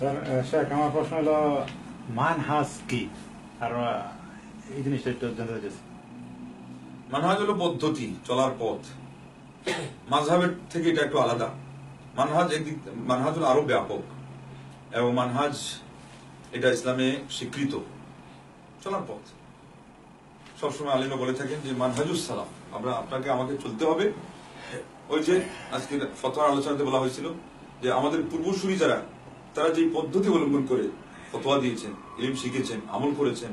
Sir আমার প্রশ্ন হলো মানহাজ কি? এই জিনিসটা একটু জানতে মানহাজ পদ্ধতি, চলার পথ। থেকে এটা একটু আলাদা। মানহাজ মানহাজ আরও ব্যাপক। এবং মানহাজ এটা ইসলামে স্বীকৃত। চলার পথ। সবসময় আলিমা বলে থাকেন যে, মানহাজুস সালাম আমরা, আপনাকে আমাকে চলতে হবে। ওই যে, আজকে ফতোয়ার আলোচনাতে বলা হয়েছিল যে, আমাদের পূর্বসূরি যারা তারা যে পদ্ধতি অবলম্বন করে ফতোয়া দিয়েছেন, ইলিম শিখেছেন, আমল করেছেন,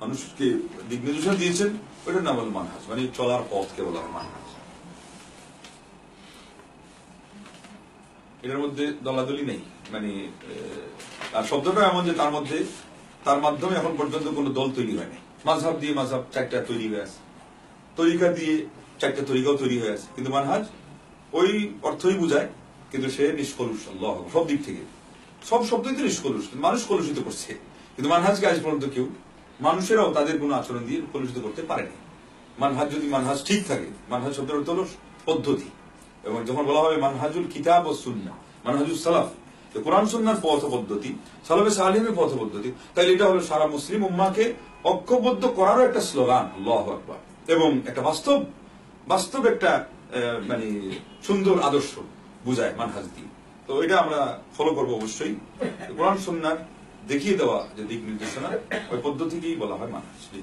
মানুষকে দিক নির্দেশনা দিয়েছেন, ওইটার নাম হলো মানহাজ। মানে চলার পথকে বলা হয় মানহাজ। এটার মধ্যে দলাদলি নেই। মানে আর শব্দটা এমন যে তার মধ্যে, তার মাধ্যমে এখন পর্যন্ত কোনো দল তৈরি হয়নি। মাঝহাব দিয়ে মাঝহাব চারটা তৈরি হয়ে আছে। তরিকা দিয়ে চারটা তরিকাও তৈরি হয়ে আছে। কিন্তু মানহাজ ওই অর্থই বুঝায়, কিন্তু সে নিষ্কলুষ সব দিক থেকে। সব শব্দই তো নিষ্কলুষ মানুষ কলুষিত করছে। কিন্তু মানহাজকে আজ পর্যন্ত কেউ, মানুষেরাও তাদের কোনো আচরণ দিয়ে কলুষিত করতে পারেনি। মানহাজ যদি মানহাজ ঠিক থাকে, মানহাজ শব্দের অর্থ হলো পদ্ধতি। এবং যখন বলা হবে মানহাজুল কিতাব ও সুন্না মানহাজুল সালাফ কোরআন সুন্নার পথ পদ্ধতি, সালাফে সালিমের পথ পদ্ধতি, তাইলে এটা হলো সারা মুসলিম উম্মাকে ঐক্যবদ্ধ করারও একটা স্লোগান, আল্লাহ আকবার। এবং একটা বাস্তব বাস্তব একটা মানে সুন্দর আদর্শ বুঝায় মানহাজ দিয়ে। তো এটা আমরা ফলো করব অবশ্যই। কোরআন সন্ন্যার দেখিয়ে দেওয়া যে দিক নির্দেশনা, ওই পদ্ধতিকেই বলা হয় মানহাজ।